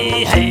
hey, hey.